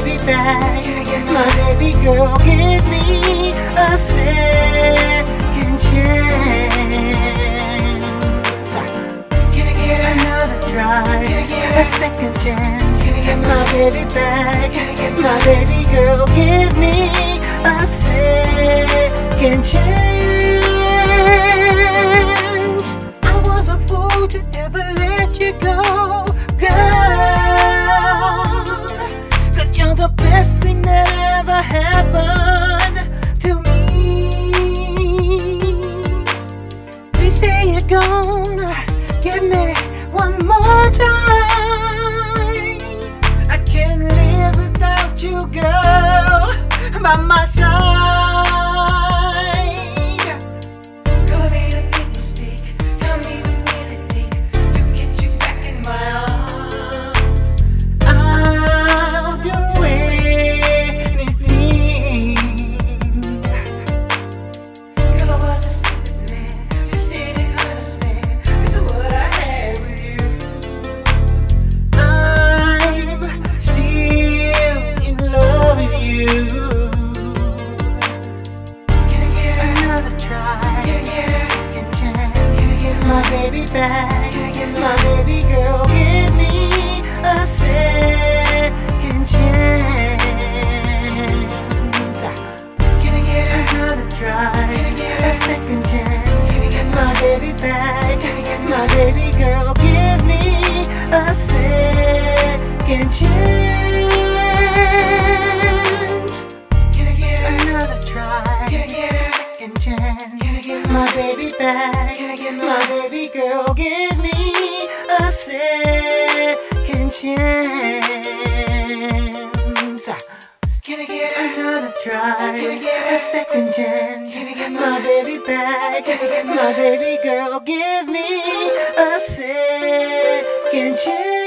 baby back. My baby girl, give me a second chance. Can I get another try? A second chance? Get my baby back? My baby girl, give me a second chance. I was a fool to ever let you go. More try. I can't live without you, girl, by my. Baby back? Can I get my baby girl? Give me a second chance. Can I get another try? Can I get a second chance? Can I get my baby back? Can I get my baby girl? Give me a second chance. Girl? Give me a second chance. Can I get another try? Can I get a second chance? Can I get my baby back? Can I get my baby girl? Give me a second chance.